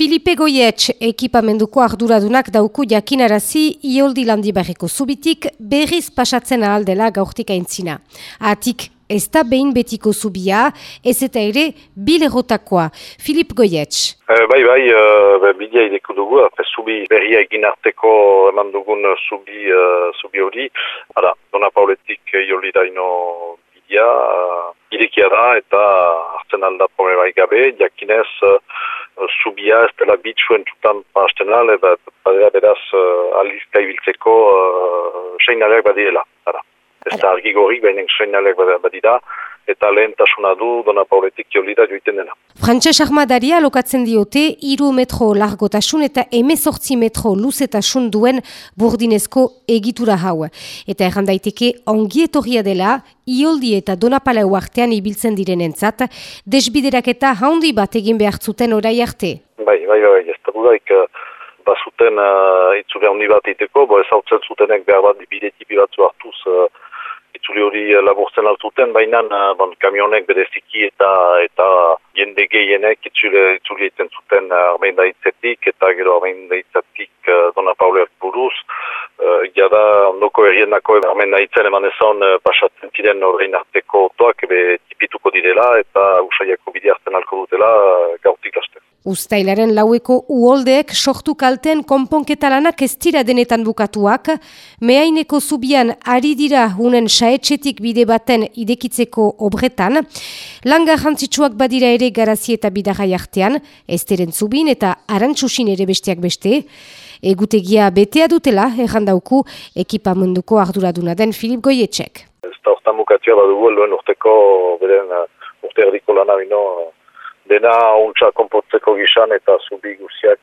Filipe Goietx ekipamenduko arduradunak dauku jakinarazi ioldi landi barriko zubitik berriz pasatzen ahaldela gaurtik aintzina. Atik ez da behin betiko zubia, ez eta ere bilerotakoa. Filip Goietx. Uh, bai, bai, uh, bidea ideko dugu, zubi berria egin arteko eman dugun zubi, uh, zubi hori. Hala, dona pauletik ioldi daino bidea, irekia da eta hartzen alda problemaik gabe, jakinez zubia ez dela bitxuen tutan pasten ale, bat badera beraz uh, alizka ibiltzeko uh, seinaleak badirela. Ez da argi gorrik, baina seinaleak badira, eta lehen du dona pauletik jolida joiten dena. Frantses Ahmadaria lokatzen diote, iru metro largotasun eta emezortzi metro luzetasun duen burdinezko egitura hau. Eta errandaiteke ongietorria dela, ioldi eta donapaleu artean ibiltzen diren entzat, desbiderak eta haundi bat egin behar zuten orai arte. Bai, bai, bai, ez da dudaik, bazuten uh, itzure handi bat iteko, bo ez hau zutenek behar bat bidetipi batzu hartuz uh, itzuli hori eh, laburtzen altuten, baina bon, kamionek bereziki eta eta jende gehienek itzuli, itzuli iten zuten uh, armein daitzetik eta gero armein daitzetik uh, Dona Pauleak buruz. Uh, Jada ondoko errienako armein daitzen eman ezan uh, pasatzen ziren horrein arteko otoak ebe tipituko direla eta usaiako bide hartzen alko dutela uh, gautik hasten. Uztailaren laueko uoldeek sortu kalten konponketalanak ez dira denetan bukatuak, mehaineko zubian ari dira hunen saetxetik bide baten idekitzeko obretan, langa jantzitsuak badira ere garazi eta bidagai artean, ez teren zubin eta arantxusin ere besteak beste, egutegia betea dutela, errandauku ekipamunduko arduraduna den Filip Goietxek. Ez da hortan bukatua badugu, lehen urteko, beren urte erdiko lan dena untsa konpotzeko gizan eta zubi guziak